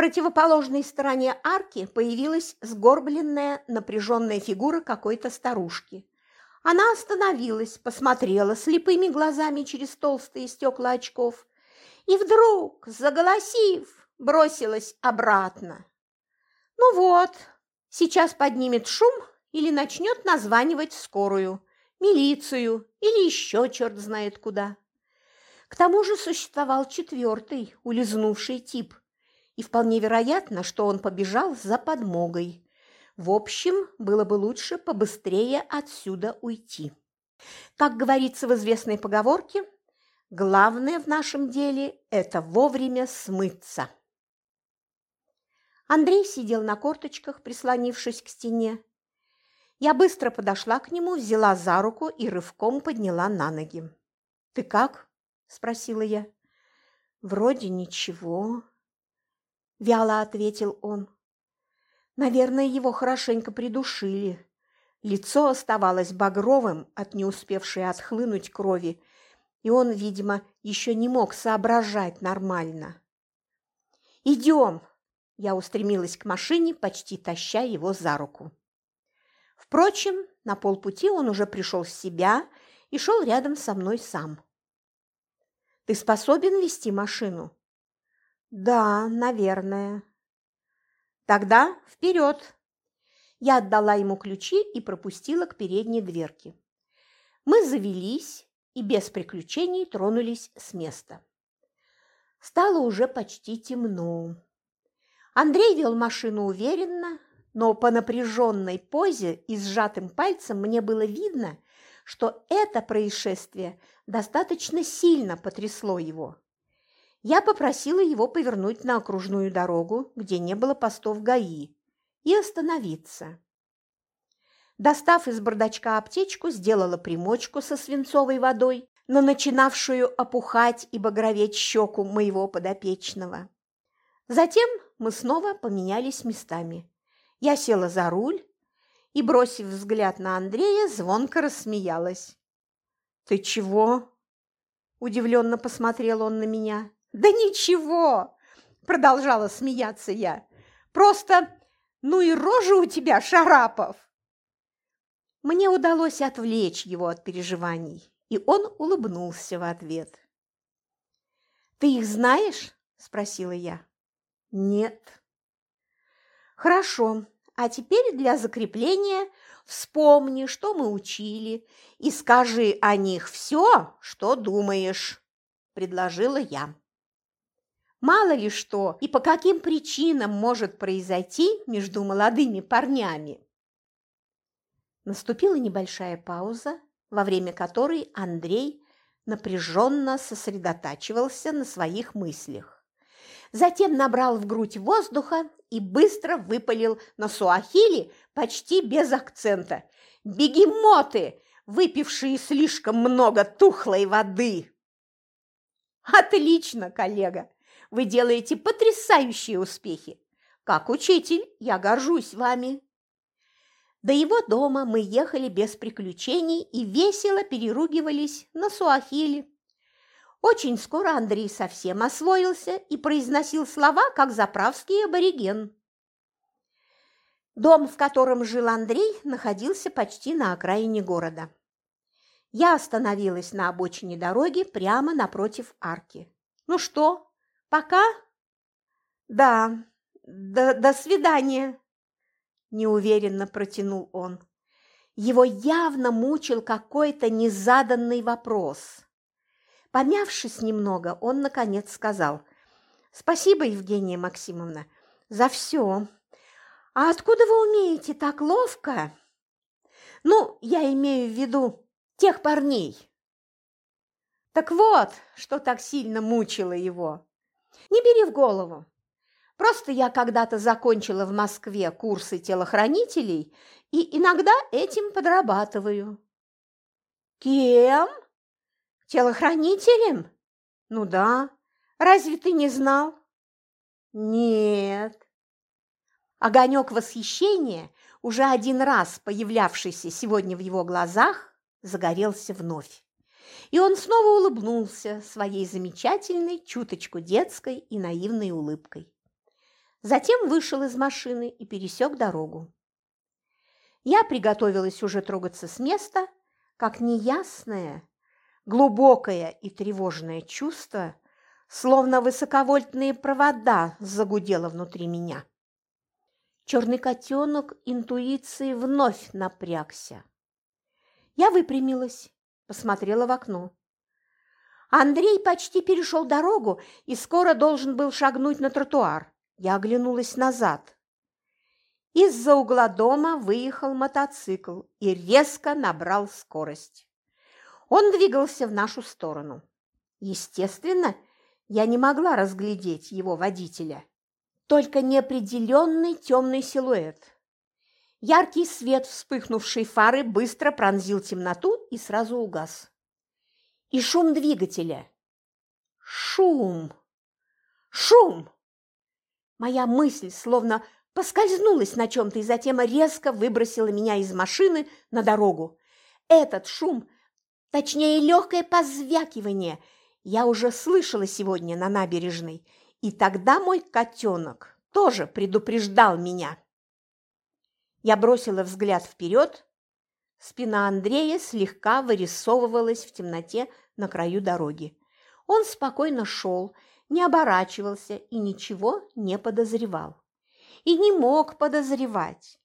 противоположной стороне арки появилась сгорбленная, напряженная фигура какой-то старушки. Она остановилась, посмотрела слепыми глазами через толстые стекла очков и вдруг, заголосив, бросилась обратно. Ну вот, сейчас поднимет шум или начнет названивать скорую, милицию или еще черт знает куда. К тому же существовал четвертый, улизнувший тип, и вполне вероятно, что он побежал за подмогой. В общем, было бы лучше побыстрее отсюда уйти. Как говорится в известной поговорке, главное в нашем деле – это вовремя смыться. Андрей сидел на корточках, прислонившись к стене. Я быстро подошла к нему, взяла за руку и рывком подняла на ноги. «Ты как?» – спросила я. «Вроде ничего», вяло ответил он. Наверное, его хорошенько придушили. Лицо оставалось багровым от не успевшей отхлынуть крови, и он, видимо, еще не мог соображать нормально. «Идем!» – я устремилась к машине, почти таща его за руку. Впрочем, на полпути он уже пришел в себя и шел рядом со мной сам. «Ты способен вести машину?» Да, наверное. Тогда вперед! Я отдала ему ключи и пропустила к передней дверке. Мы завелись и без приключений тронулись с места. Стало уже почти темно. Андрей вел машину уверенно, но по напряженной позе и сжатым пальцем мне было видно, что это происшествие достаточно сильно потрясло его я попросила его повернуть на окружную дорогу, где не было постов ГАИ, и остановиться. Достав из бардачка аптечку, сделала примочку со свинцовой водой на начинавшую опухать и багроветь щеку моего подопечного. Затем мы снова поменялись местами. Я села за руль и, бросив взгляд на Андрея, звонко рассмеялась. «Ты чего?» – удивленно посмотрел он на меня. «Да ничего!» – продолжала смеяться я. «Просто, ну и рожа у тебя, Шарапов!» Мне удалось отвлечь его от переживаний, и он улыбнулся в ответ. «Ты их знаешь?» – спросила я. «Нет». «Хорошо, а теперь для закрепления вспомни, что мы учили, и скажи о них все, что думаешь», – предложила я. Мало ли что и по каким причинам может произойти между молодыми парнями. Наступила небольшая пауза, во время которой Андрей напряженно сосредотачивался на своих мыслях. Затем набрал в грудь воздуха и быстро выпалил на суахили почти без акцента. «Бегемоты, выпившие слишком много тухлой воды!» «Отлично, коллега! Вы делаете потрясающие успехи. Как учитель я горжусь вами. До его дома мы ехали без приключений и весело переругивались на суахили. Очень скоро Андрей совсем освоился и произносил слова, как заправский абориген. Дом, в котором жил Андрей, находился почти на окраине города. Я остановилась на обочине дороги прямо напротив арки. «Ну что, Пока? Да, до, до свидания, неуверенно протянул он. Его явно мучил какой-то незаданный вопрос. Помявшись немного, он, наконец, сказал, «Спасибо, Евгения Максимовна, за все. А откуда вы умеете так ловко?» «Ну, я имею в виду тех парней». Так вот, что так сильно мучило его. Не бери в голову. Просто я когда-то закончила в Москве курсы телохранителей и иногда этим подрабатываю. Кем? Телохранителем? Ну да. Разве ты не знал? Нет. Огонек восхищения, уже один раз появлявшийся сегодня в его глазах, загорелся вновь. И он снова улыбнулся своей замечательной, чуточку детской и наивной улыбкой. Затем вышел из машины и пересек дорогу. Я приготовилась уже трогаться с места, как неясное, глубокое и тревожное чувство, словно высоковольтные провода, загудело внутри меня. Черный котенок интуиции вновь напрягся. Я выпрямилась, посмотрела в окно. Андрей почти перешел дорогу и скоро должен был шагнуть на тротуар. Я оглянулась назад. Из-за угла дома выехал мотоцикл и резко набрал скорость. Он двигался в нашу сторону. Естественно, я не могла разглядеть его водителя, только неопределенный темный силуэт. Яркий свет вспыхнувшей фары быстро пронзил темноту и сразу угас. И шум двигателя. Шум! Шум! Моя мысль словно поскользнулась на чем-то и затем резко выбросила меня из машины на дорогу. Этот шум, точнее легкое позвякивание, я уже слышала сегодня на набережной, и тогда мой котенок тоже предупреждал меня. Я бросила взгляд вперед. Спина Андрея слегка вырисовывалась в темноте на краю дороги. Он спокойно шел, не оборачивался и ничего не подозревал. И не мог подозревать.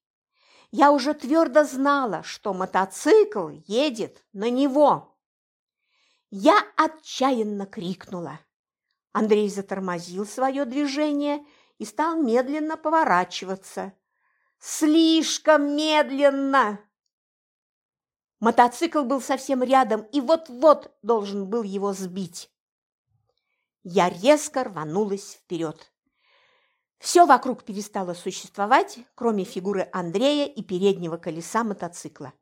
Я уже твердо знала, что мотоцикл едет на него. Я отчаянно крикнула. Андрей затормозил свое движение и стал медленно поворачиваться. Слишком медленно! Мотоцикл был совсем рядом и вот-вот должен был его сбить. Я резко рванулась вперед. Все вокруг перестало существовать, кроме фигуры Андрея и переднего колеса мотоцикла.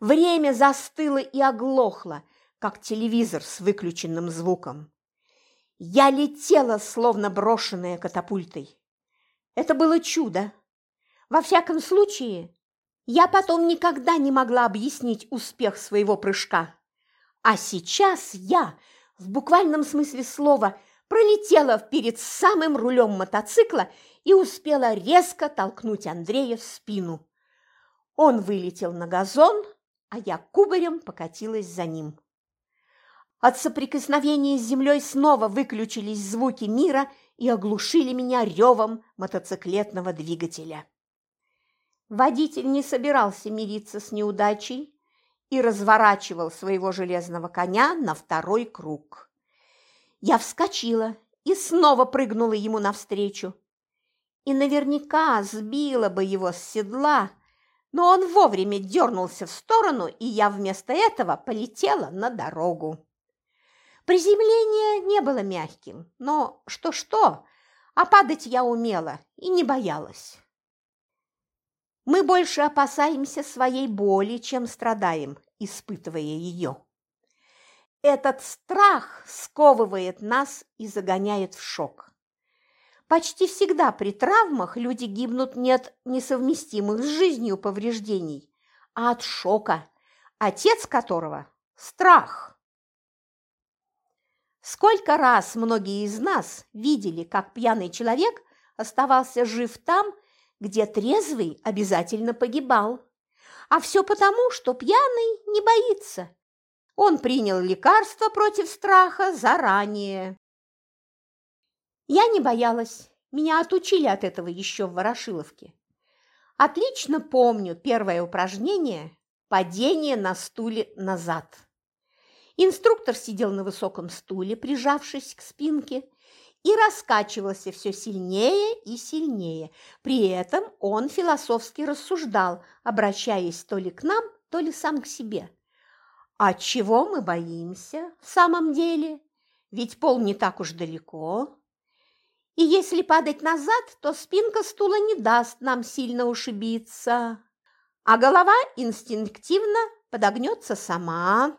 Время застыло и оглохло, как телевизор с выключенным звуком. Я летела, словно брошенная катапультой. Это было чудо. Во всяком случае, я потом никогда не могла объяснить успех своего прыжка. А сейчас я в буквальном смысле слова, пролетела перед самым рулем мотоцикла и успела резко толкнуть Андрея в спину. Он вылетел на газон, а я кубарем покатилась за ним. От соприкосновения с землей снова выключились звуки мира и оглушили меня ревом мотоциклетного двигателя. Водитель не собирался мириться с неудачей, и разворачивал своего железного коня на второй круг. Я вскочила и снова прыгнула ему навстречу. И наверняка сбила бы его с седла, но он вовремя дернулся в сторону, и я вместо этого полетела на дорогу. Приземление не было мягким, но что-что, а падать я умела и не боялась. Мы больше опасаемся своей боли, чем страдаем, испытывая ее. Этот страх сковывает нас и загоняет в шок. Почти всегда при травмах люди гибнут не от несовместимых с жизнью повреждений, а от шока, отец которого – страх. Сколько раз многие из нас видели, как пьяный человек оставался жив там, где трезвый обязательно погибал. А все потому, что пьяный не боится. Он принял лекарство против страха заранее. Я не боялась. Меня отучили от этого еще в Ворошиловке. Отлично помню первое упражнение – падение на стуле назад. Инструктор сидел на высоком стуле, прижавшись к спинке, и раскачивался все сильнее и сильнее. При этом он философски рассуждал, обращаясь то ли к нам, то ли сам к себе. А чего мы боимся в самом деле? Ведь пол не так уж далеко. И если падать назад, то спинка стула не даст нам сильно ушибиться, а голова инстинктивно подогнется сама.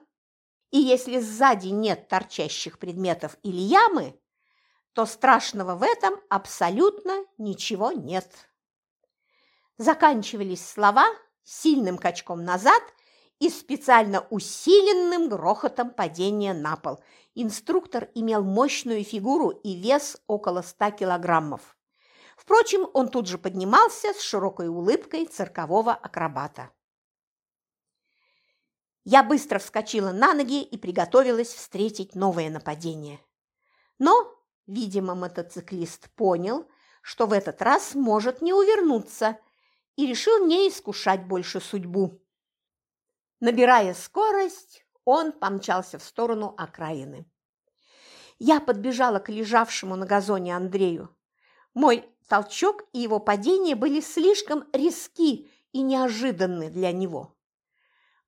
И если сзади нет торчащих предметов или ямы, то страшного в этом абсолютно ничего нет. Заканчивались слова сильным качком назад и специально усиленным грохотом падения на пол. Инструктор имел мощную фигуру и вес около 100 килограммов. Впрочем, он тут же поднимался с широкой улыбкой циркового акробата. Я быстро вскочила на ноги и приготовилась встретить новое нападение. Но, видимо, мотоциклист понял, что в этот раз может не увернуться, и решил не искушать больше судьбу. Набирая скорость, он помчался в сторону окраины. Я подбежала к лежавшему на газоне Андрею. Мой толчок и его падение были слишком резки и неожиданны для него.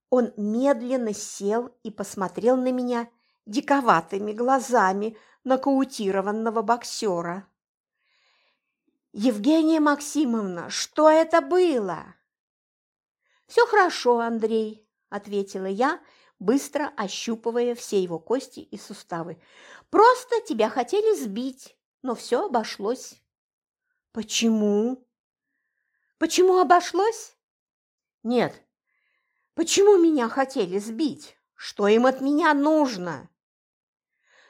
Он медленно сел и посмотрел на меня диковатыми глазами нокаутированного боксера. «Евгения Максимовна, что это было?» «Все хорошо, Андрей», – ответила я, быстро ощупывая все его кости и суставы. «Просто тебя хотели сбить, но все обошлось». «Почему?» «Почему обошлось?» «Нет, Почему меня хотели сбить? Что им от меня нужно?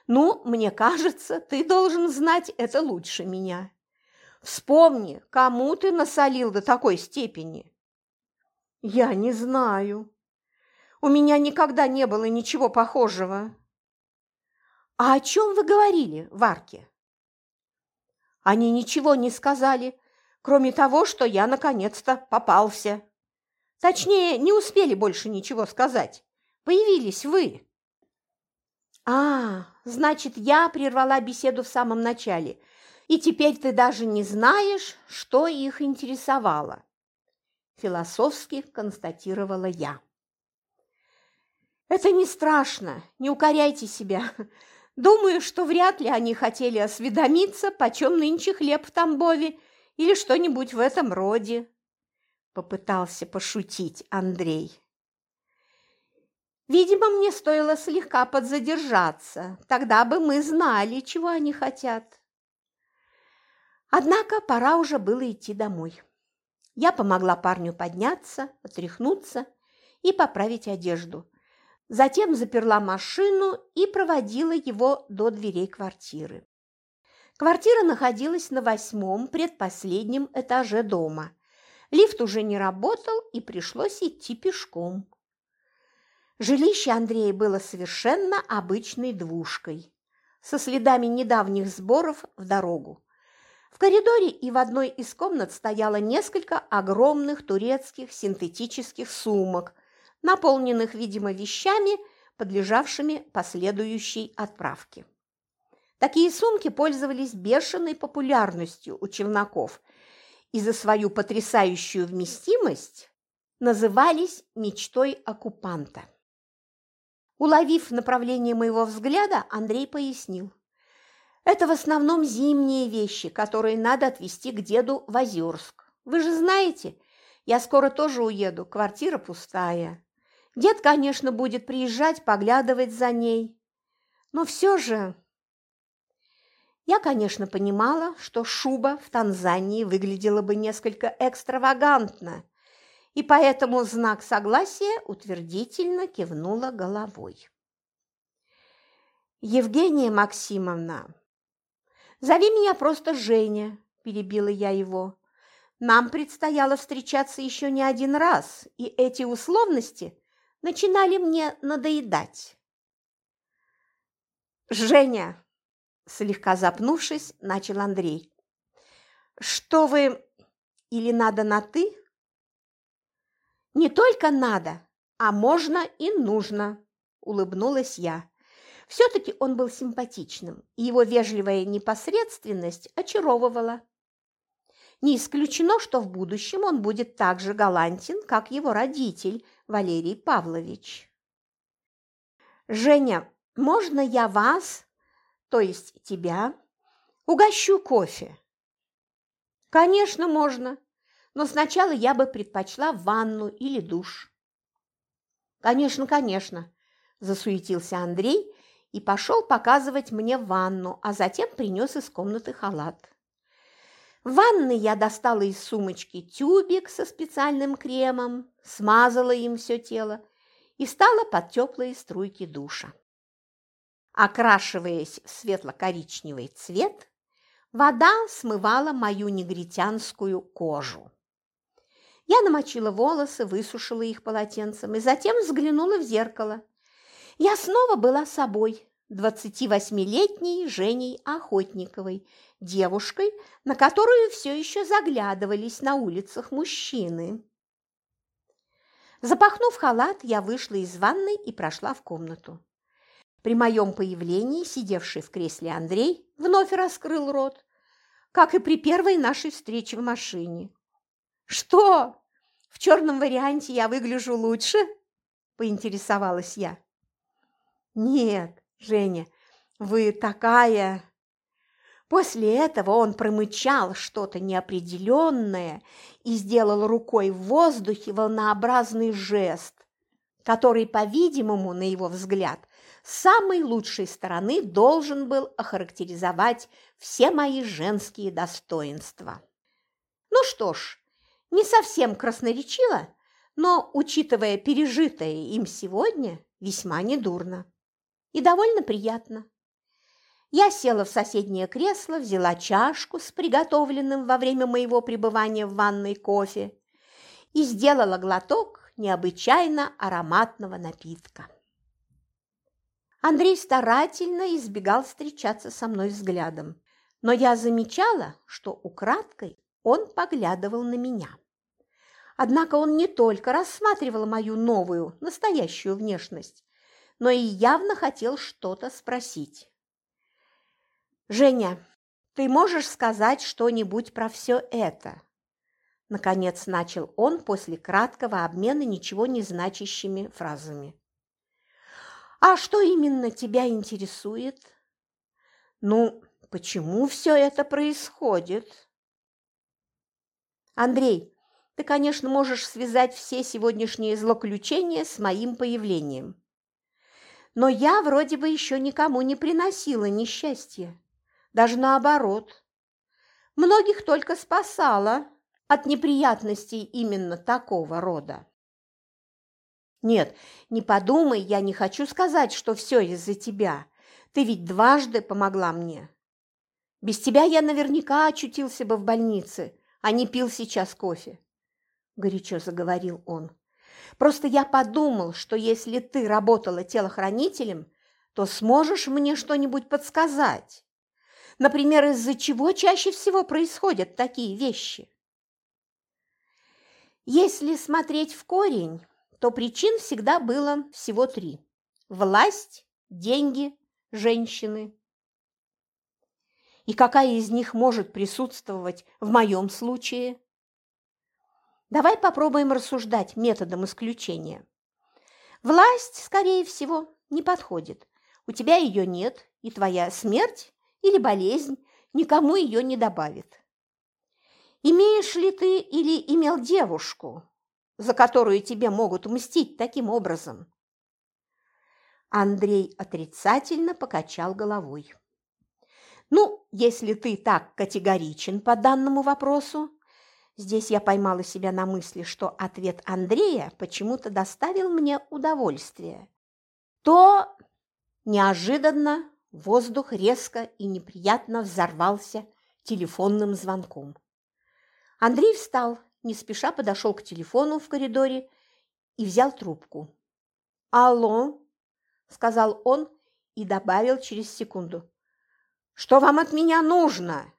Ну, мне кажется, ты должен знать это лучше меня. Вспомни, кому ты насолил до такой степени. Я не знаю. У меня никогда не было ничего похожего. А о чем вы говорили в арке? Они ничего не сказали, кроме того, что я наконец-то попался. Точнее, не успели больше ничего сказать. Появились вы. А, значит, я прервала беседу в самом начале, и теперь ты даже не знаешь, что их интересовало. Философски констатировала я. Это не страшно, не укоряйте себя. Думаю, что вряд ли они хотели осведомиться, почем нынче хлеб в Тамбове или что-нибудь в этом роде. Попытался пошутить Андрей. Видимо, мне стоило слегка подзадержаться, тогда бы мы знали, чего они хотят. Однако пора уже было идти домой. Я помогла парню подняться, отряхнуться и поправить одежду. Затем заперла машину и проводила его до дверей квартиры. Квартира находилась на восьмом, предпоследнем этаже дома – Лифт уже не работал, и пришлось идти пешком. Жилище Андрея было совершенно обычной двушкой, со следами недавних сборов в дорогу. В коридоре и в одной из комнат стояло несколько огромных турецких синтетических сумок, наполненных, видимо, вещами, подлежавшими последующей отправке. Такие сумки пользовались бешеной популярностью у челноков – и за свою потрясающую вместимость назывались мечтой оккупанта. Уловив направление моего взгляда, Андрей пояснил. Это в основном зимние вещи, которые надо отвезти к деду в Озерск. Вы же знаете, я скоро тоже уеду, квартира пустая. Дед, конечно, будет приезжать, поглядывать за ней. Но все же я, конечно, понимала, что шуба в Танзании выглядела бы несколько экстравагантно, и поэтому знак согласия утвердительно кивнула головой. «Евгения Максимовна, зови меня просто Женя», – перебила я его. «Нам предстояло встречаться еще не один раз, и эти условности начинали мне надоедать». «Женя, Слегка запнувшись, начал Андрей. «Что вы... Или надо на «ты»?» «Не только надо, а можно и нужно», – улыбнулась я. Все-таки он был симпатичным, и его вежливая непосредственность очаровывала. Не исключено, что в будущем он будет так же галантен, как его родитель Валерий Павлович. «Женя, можно я вас то есть тебя, угощу кофе. Конечно, можно, но сначала я бы предпочла ванну или душ. Конечно, конечно, засуетился Андрей и пошел показывать мне ванну, а затем принес из комнаты халат. В ванной я достала из сумочки тюбик со специальным кремом, смазала им все тело и стала под теплые струйки душа. Окрашиваясь в светло-коричневый цвет, Вода смывала мою негритянскую кожу. Я намочила волосы, высушила их полотенцем и затем взглянула в зеркало. Я снова была собой, 28-летней Женей Охотниковой, девушкой, на которую все еще заглядывались на улицах мужчины. Запахнув халат, я вышла из ванной и прошла в комнату. При моем появлении сидевший в кресле Андрей вновь раскрыл рот, как и при первой нашей встрече в машине. «Что, в черном варианте я выгляжу лучше?» – поинтересовалась я. «Нет, Женя, вы такая...» После этого он промычал что-то неопределенное и сделал рукой в воздухе волнообразный жест, который, по-видимому, на его взгляд, с самой лучшей стороны должен был охарактеризовать все мои женские достоинства. Ну что ж, не совсем красноречиво, но, учитывая пережитое им сегодня, весьма недурно и довольно приятно. Я села в соседнее кресло, взяла чашку с приготовленным во время моего пребывания в ванной кофе и сделала глоток необычайно ароматного напитка. Андрей старательно избегал встречаться со мной взглядом, но я замечала, что украдкой он поглядывал на меня. Однако он не только рассматривал мою новую, настоящую внешность, но и явно хотел что-то спросить. «Женя, ты можешь сказать что-нибудь про все это?» Наконец начал он после краткого обмена ничего не значащими фразами. «А что именно тебя интересует?» «Ну, почему все это происходит?» «Андрей, ты, конечно, можешь связать все сегодняшние злоключения с моим появлением но я вроде бы еще никому не приносила несчастья. Даже наоборот. Многих только спасала от неприятностей именно такого рода. Нет, не подумай, я не хочу сказать, что все из-за тебя. Ты ведь дважды помогла мне. Без тебя я наверняка очутился бы в больнице, а не пил сейчас кофе. Горячо заговорил он. Просто я подумал, что если ты работала телохранителем, то сможешь мне что-нибудь подсказать. Например, из-за чего чаще всего происходят такие вещи. Если смотреть в корень, то причин всегда было всего три. Власть, деньги, женщины. И какая из них может присутствовать в моем случае? Давай попробуем рассуждать методом исключения. Власть, скорее всего, не подходит. У тебя ее нет, и твоя смерть или болезнь никому ее не добавит. Имеешь ли ты или имел девушку, за которую тебе могут мстить таким образом? Андрей отрицательно покачал головой. Ну, если ты так категоричен по данному вопросу, Здесь я поймала себя на мысли, что ответ Андрея почему-то доставил мне удовольствие. То неожиданно воздух резко и неприятно взорвался телефонным звонком. Андрей встал, не спеша подошел к телефону в коридоре и взял трубку. «Алло», – сказал он и добавил через секунду. «Что вам от меня нужно?»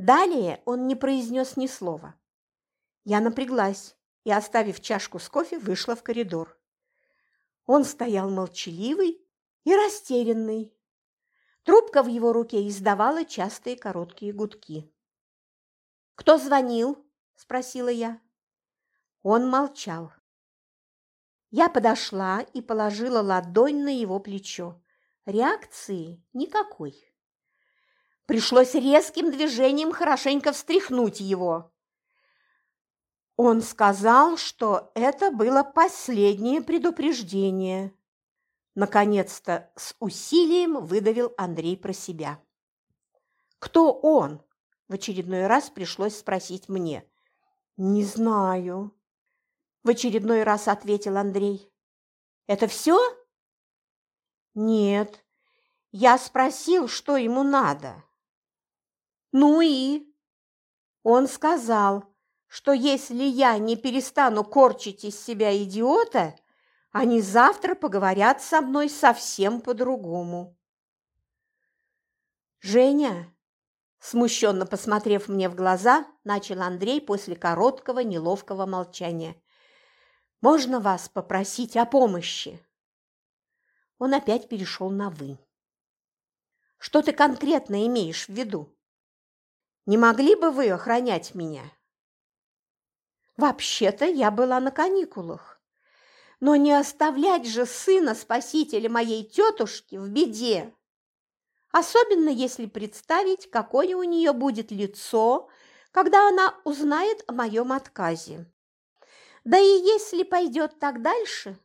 Далее он не произнес ни слова. Я напряглась и, оставив чашку с кофе, вышла в коридор. Он стоял молчаливый и растерянный. Трубка в его руке издавала частые короткие гудки. «Кто звонил?» – спросила я. Он молчал. Я подошла и положила ладонь на его плечо. Реакции никакой. Пришлось резким движением хорошенько встряхнуть его. Он сказал, что это было последнее предупреждение. Наконец-то с усилием выдавил Андрей про себя. «Кто он?» – в очередной раз пришлось спросить мне. «Не знаю», – в очередной раз ответил Андрей. «Это все?» «Нет, я спросил, что ему надо». Ну и? Он сказал, что если я не перестану корчить из себя идиота, они завтра поговорят со мной совсем по-другому. Женя, смущенно посмотрев мне в глаза, начал Андрей после короткого неловкого молчания. Можно вас попросить о помощи? Он опять перешел на «вы». Что ты конкретно имеешь в виду? Не могли бы вы охранять меня? Вообще-то я была на каникулах. Но не оставлять же сына спасителя моей тетушки в беде. Особенно если представить, какое у нее будет лицо, когда она узнает о моем отказе. Да и если пойдет так дальше,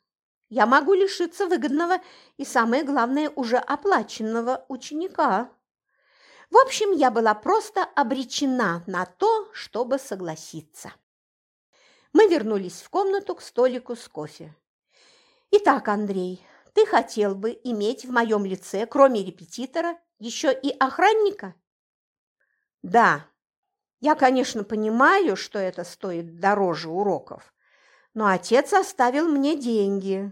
я могу лишиться выгодного и, самое главное, уже оплаченного ученика. В общем, я была просто обречена на то, чтобы согласиться. Мы вернулись в комнату к столику с кофе. «Итак, Андрей, ты хотел бы иметь в моем лице, кроме репетитора, еще и охранника?» «Да. Я, конечно, понимаю, что это стоит дороже уроков, но отец оставил мне деньги.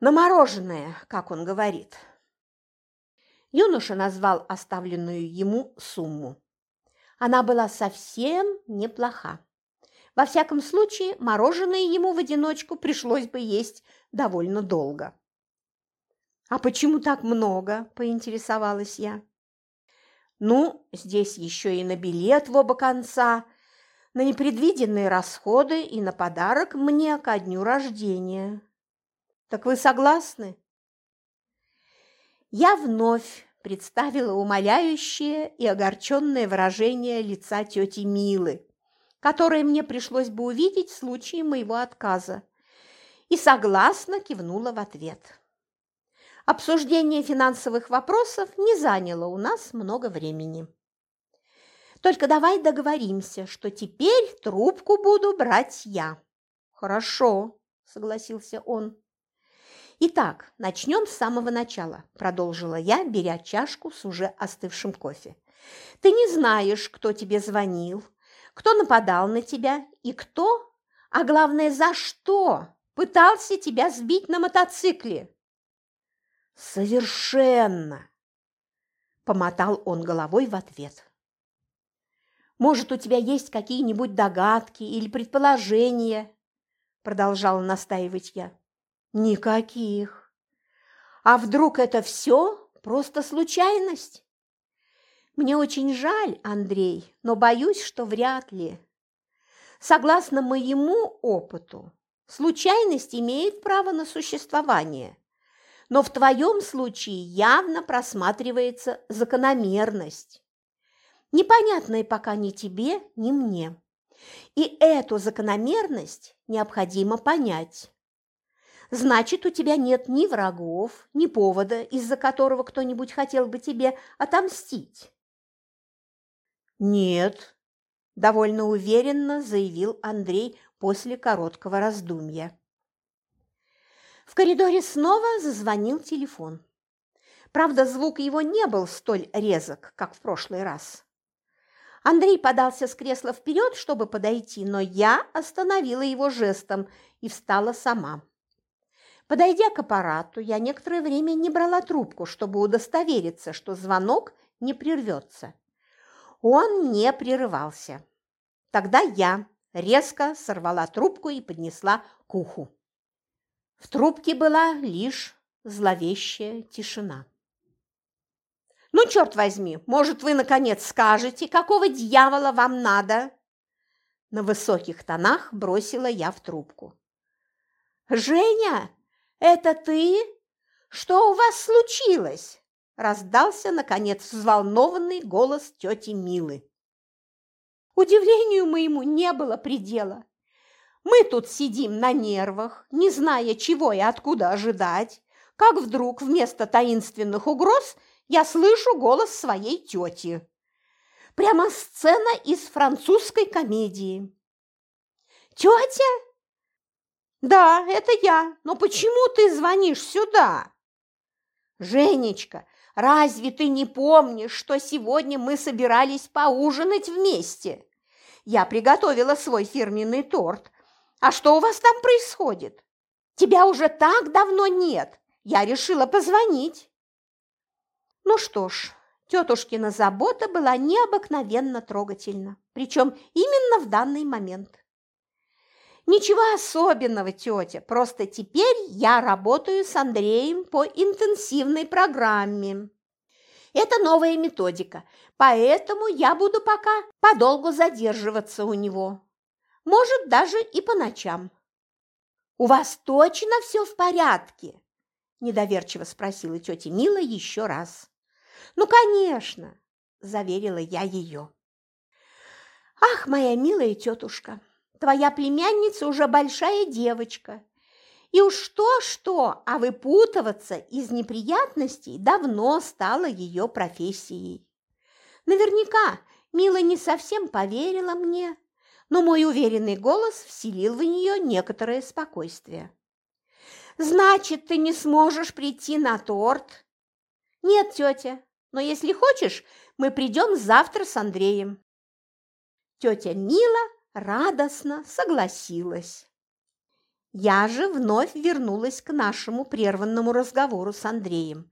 На мороженое, как он говорит». Юноша назвал оставленную ему сумму. Она была совсем неплоха. Во всяком случае, мороженое ему в одиночку пришлось бы есть довольно долго. «А почему так много?» – поинтересовалась я. «Ну, здесь еще и на билет в оба конца, на непредвиденные расходы и на подарок мне ко дню рождения. Так вы согласны?» Я вновь представила умоляющее и огорченное выражение лица тети Милы, которое мне пришлось бы увидеть в случае моего отказа, и согласно кивнула в ответ. Обсуждение финансовых вопросов не заняло у нас много времени. Только давай договоримся, что теперь трубку буду брать я. Хорошо, согласился он. «Итак, начнем с самого начала», – продолжила я, беря чашку с уже остывшим кофе. «Ты не знаешь, кто тебе звонил, кто нападал на тебя и кто, а главное, за что пытался тебя сбить на мотоцикле?» «Совершенно!» – помотал он головой в ответ. «Может, у тебя есть какие-нибудь догадки или предположения?» – продолжала настаивать я. Никаких. А вдруг это все просто случайность? Мне очень жаль, Андрей, но боюсь, что вряд ли. Согласно моему опыту, случайность имеет право на существование, но в твоем случае явно просматривается закономерность, непонятная пока ни тебе, ни мне. И эту закономерность необходимо понять. Значит, у тебя нет ни врагов, ни повода, из-за которого кто-нибудь хотел бы тебе отомстить. Нет, довольно уверенно заявил Андрей после короткого раздумья. В коридоре снова зазвонил телефон. Правда, звук его не был столь резок, как в прошлый раз. Андрей подался с кресла вперед, чтобы подойти, но я остановила его жестом и встала сама. Подойдя к аппарату, я некоторое время не брала трубку, чтобы удостовериться, что звонок не прервется. Он не прерывался. Тогда я резко сорвала трубку и поднесла к уху. В трубке была лишь зловещая тишина. «Ну, черт возьми, может, вы, наконец, скажете, какого дьявола вам надо?» На высоких тонах бросила я в трубку. «Женя, «Это ты? Что у вас случилось?» – раздался, наконец, взволнованный голос тети Милы. Удивлению моему не было предела. Мы тут сидим на нервах, не зная, чего и откуда ожидать, как вдруг вместо таинственных угроз я слышу голос своей тети. Прямо сцена из французской комедии. «Тетя, «Да, это я. Но почему ты звонишь сюда?» «Женечка, Разве ты не помнишь, что сегодня мы собирались поужинать вместе? Я приготовила свой фирменный торт. А что у вас там происходит? Тебя уже так давно нет. Я решила позвонить. Ну что ж, тетушкина забота была необыкновенно трогательна, причем именно в данный момент. Ничего особенного, тетя, просто теперь я работаю с Андреем по интенсивной программе. Это новая методика, поэтому я буду пока подолгу задерживаться у него. Может, даже и по ночам. «У вас точно все в порядке?» – недоверчиво спросила тетя Мила еще раз. «Ну, конечно!» – заверила я ее. «Ах, моя милая тетушка, Твоя племянница уже большая девочка. И уж что-что, а выпутываться из неприятностей давно стало ее профессией. Наверняка Мила не совсем поверила мне, но мой уверенный голос вселил в нее некоторое спокойствие. «Значит, ты не сможешь прийти на торт?» «Нет, тетя, но если хочешь, мы придем завтра с Андреем». Тетя Мила радостно согласилась. Я же вновь вернулась к нашему прерванному разговору с Андреем.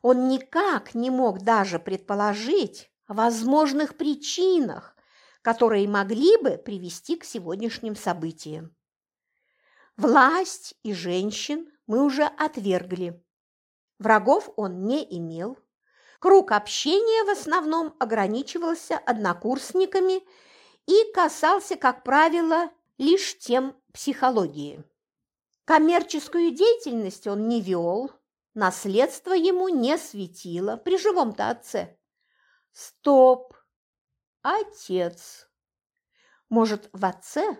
Он никак не мог даже предположить о возможных причинах, которые могли бы привести к сегодняшним событиям. Власть и женщин мы уже отвергли. Врагов он не имел. Круг общения в основном ограничивался однокурсниками и касался, как правило, лишь тем психологии. Коммерческую деятельность он не вел, наследство ему не светило при живом-то отце. Стоп! Отец! Может, в отце?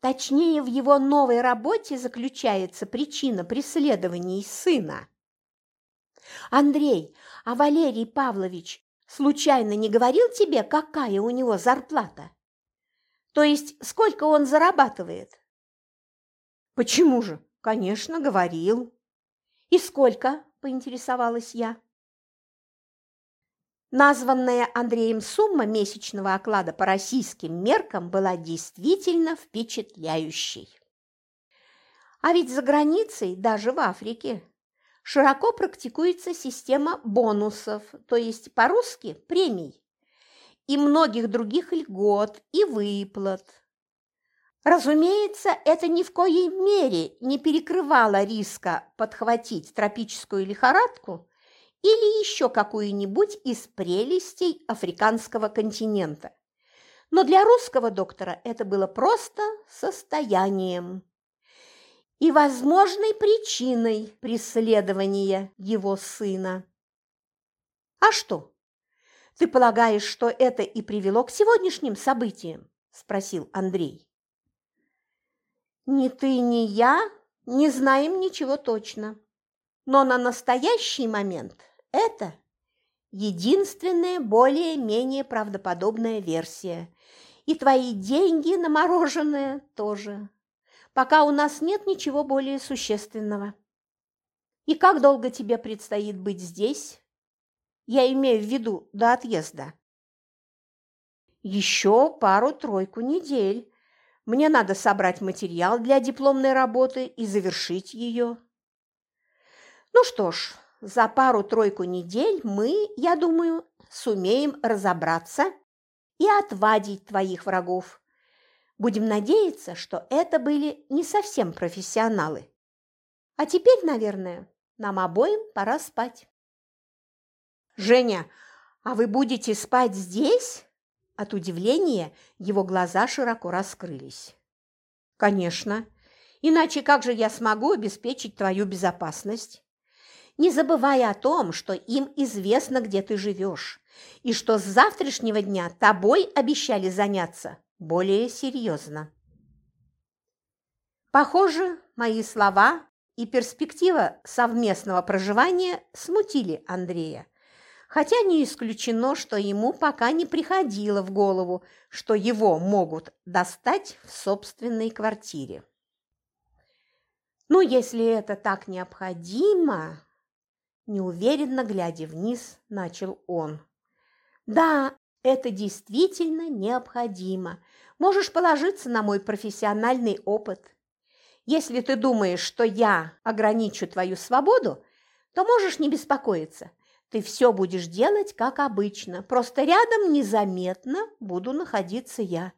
Точнее, в его новой работе заключается причина преследований сына. Андрей, а Валерий Павлович случайно не говорил тебе, какая у него зарплата? То есть сколько он зарабатывает? Почему же? Конечно, говорил. И сколько? поинтересовалась я. Названная Андреем сумма месячного оклада по российским меркам была действительно впечатляющей. А ведь за границей, даже в Африке, широко практикуется система бонусов, то есть по-русски премий и многих других льгот и выплат. Разумеется, это ни в коей мере не перекрывало риска подхватить тропическую лихорадку или еще какую-нибудь из прелестей африканского континента. Но для русского доктора это было просто состоянием и возможной причиной преследования его сына. А что, «Ты полагаешь, что это и привело к сегодняшним событиям?» – спросил Андрей. «Ни ты, ни я не знаем ничего точно. Но на настоящий момент это единственная более-менее правдоподобная версия. И твои деньги на мороженое тоже. Пока у нас нет ничего более существенного. И как долго тебе предстоит быть здесь?» Я имею в виду до отъезда. Еще пару-тройку недель. Мне надо собрать материал для дипломной работы и завершить ее. Ну что ж, за пару-тройку недель мы, я думаю, сумеем разобраться и отвадить твоих врагов. Будем надеяться, что это были не совсем профессионалы. А теперь, наверное, нам обоим пора спать. «Женя, а вы будете спать здесь?» От удивления его глаза широко раскрылись. «Конечно. Иначе как же я смогу обеспечить твою безопасность? Не забывая о том, что им известно, где ты живешь, и что с завтрашнего дня тобой обещали заняться более серьезно». Похоже, мои слова и перспектива совместного проживания смутили Андрея хотя не исключено, что ему пока не приходило в голову, что его могут достать в собственной квартире. «Ну, если это так необходимо...» неуверенно глядя вниз, начал он. Да, это действительно необходимо. Можешь положиться на мой профессиональный опыт. Если ты думаешь, что я ограничу твою свободу, то можешь не беспокоиться. Ты все будешь делать, как обычно, просто рядом незаметно буду находиться я.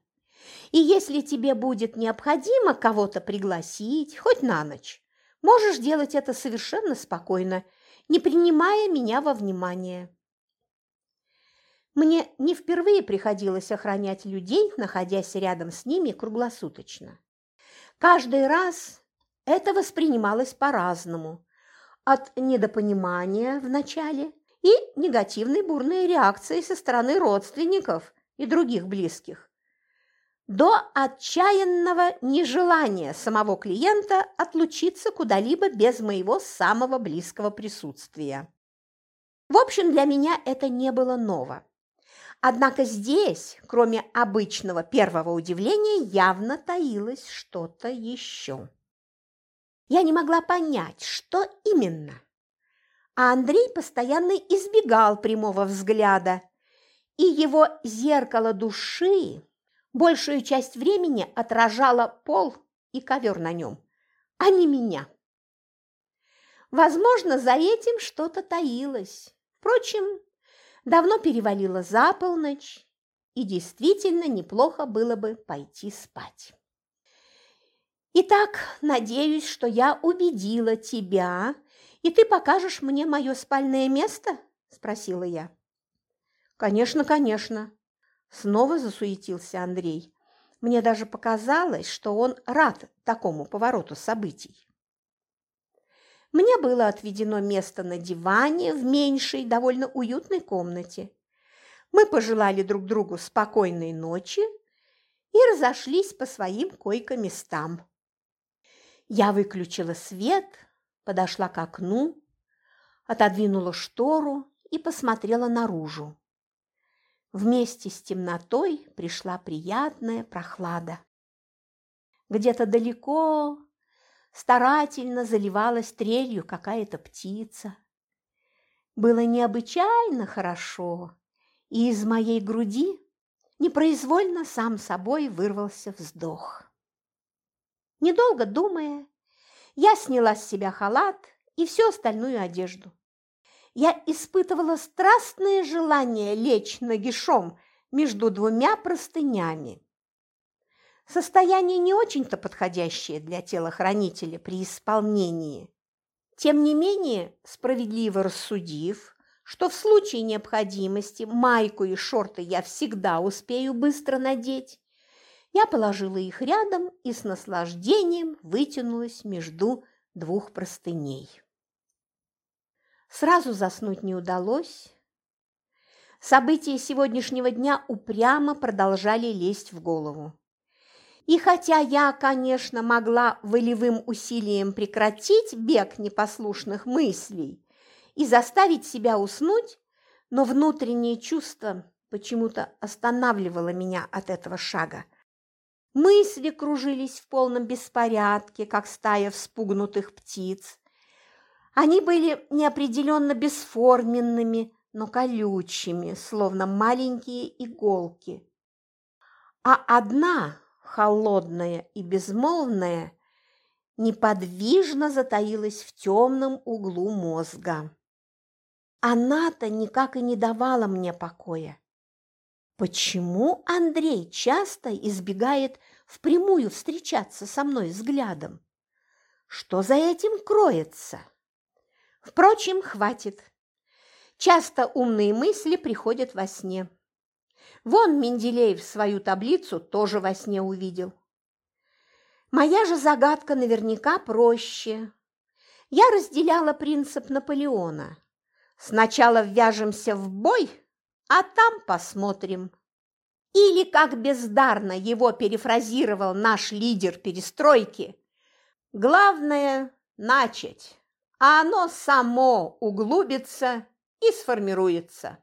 И если тебе будет необходимо кого-то пригласить, хоть на ночь, можешь делать это совершенно спокойно, не принимая меня во внимание. Мне не впервые приходилось охранять людей, находясь рядом с ними круглосуточно. Каждый раз это воспринималось по-разному, от недопонимания в начале и негативной бурной реакции со стороны родственников и других близких, до отчаянного нежелания самого клиента отлучиться куда-либо без моего самого близкого присутствия. В общем, для меня это не было ново. Однако здесь, кроме обычного первого удивления, явно таилось что-то еще. Я не могла понять, что именно. А Андрей постоянно избегал прямого взгляда, и его зеркало души большую часть времени отражало пол и ковер на нем, а не меня. Возможно, за этим что-то таилось. Впрочем, давно перевалило за полночь, и действительно неплохо было бы пойти спать. Итак, надеюсь, что я убедила тебя, и ты покажешь мне мое спальное место? спросила я. Конечно, конечно. Снова засуетился Андрей. Мне даже показалось, что он рад такому повороту событий. Мне было отведено место на диване в меньшей, довольно уютной комнате. Мы пожелали друг другу спокойной ночи и разошлись по своим койко-местам. Я выключила свет, подошла к окну, отодвинула штору и посмотрела наружу. Вместе с темнотой пришла приятная прохлада. Где-то далеко старательно заливалась трелью какая-то птица. Было необычайно хорошо, и из моей груди непроизвольно сам собой вырвался вздох. Недолго думая, я сняла с себя халат и всю остальную одежду. Я испытывала страстное желание лечь нагишом между двумя простынями. Состояние не очень-то подходящее для телохранителя при исполнении. Тем не менее, справедливо рассудив, что в случае необходимости майку и шорты я всегда успею быстро надеть, я положила их рядом и с наслаждением вытянулась между двух простыней. Сразу заснуть не удалось. События сегодняшнего дня упрямо продолжали лезть в голову. И хотя я, конечно, могла волевым усилием прекратить бег непослушных мыслей и заставить себя уснуть, но внутреннее чувство почему-то останавливало меня от этого шага. Мысли кружились в полном беспорядке, как стая вспугнутых птиц. Они были неопределенно бесформенными, но колючими, словно маленькие иголки. А одна холодная и безмолвная, неподвижно затаилась в темном углу мозга. Она-то никак и не давала мне покоя. Почему Андрей часто избегает впрямую встречаться со мной взглядом? Что за этим кроется? Впрочем, хватит. Часто умные мысли приходят во сне. Вон Менделеев свою таблицу тоже во сне увидел. Моя же загадка наверняка проще. Я разделяла принцип Наполеона. Сначала ввяжемся в бой, а там посмотрим. Или, как бездарно его перефразировал наш лидер перестройки, главное – начать, а оно само углубится и сформируется.